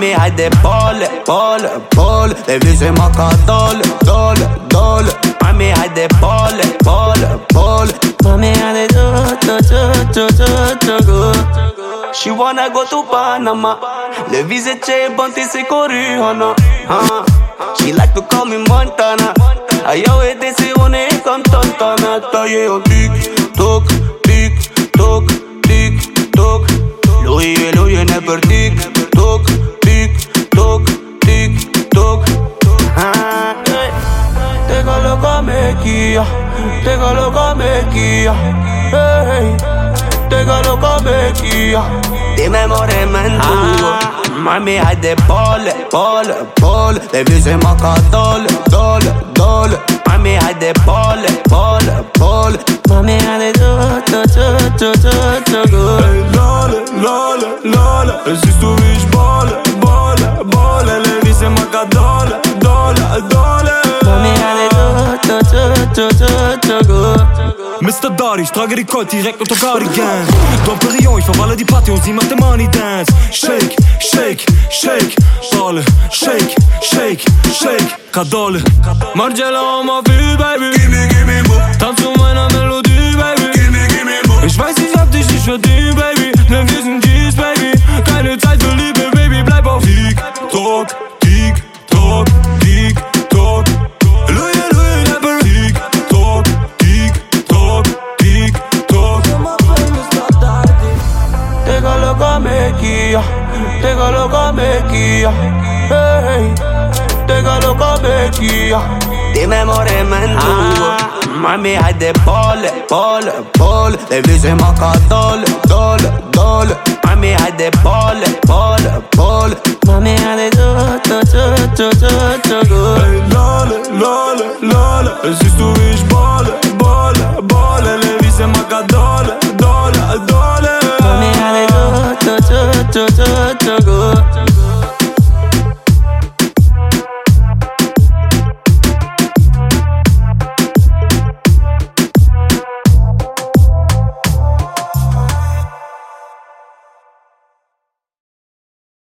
mami, hai de pole, pole, pole Te vise-mă ca dole, dole, dole Mami, hai de pole, pole, pole Mami, hai de tot, tot, tot, tot, tot, tot, tot She wanna go to Panama. Le vise ce bonti se corihana huh? She like to call me Montana. Ai o edese one e cam tantana. Ta e un tic-toc Tengo loco me guía, tengo loco me guía, hey. Tengo loco me guía. Dime more mentugo. Mami, hij de ballen, ballen, ballen. De wissen makken dollen, dollen, dollen. Mami, hij de ballen, ballen, ballen. Mami, hij de do, do, do, do, do, do, Hey, lole, lole, lole. Du, wie ich balle, balle, balle. Le wissen makken dollen, Mr. Dari, ich trage die Colt direkt unter Cardigan Don Perignon, ich verwalle die Party und sie macht den Money Dance. Shake, shake, shake, Balle Shake, shake, shake, Kadole Margiela, ma viel, baby. Gimme, gimme, mo me guía, tenga loca me hey, tenga loca me guía. Dime more mendigo, ah, mami hay de pole, pole, pole, le dice maca dole, dole, dole, mami hay de pole, pole, pole, mami hay de do, do, do, do, do, do, do. Hey, lole, lole, lole, es ist du to go.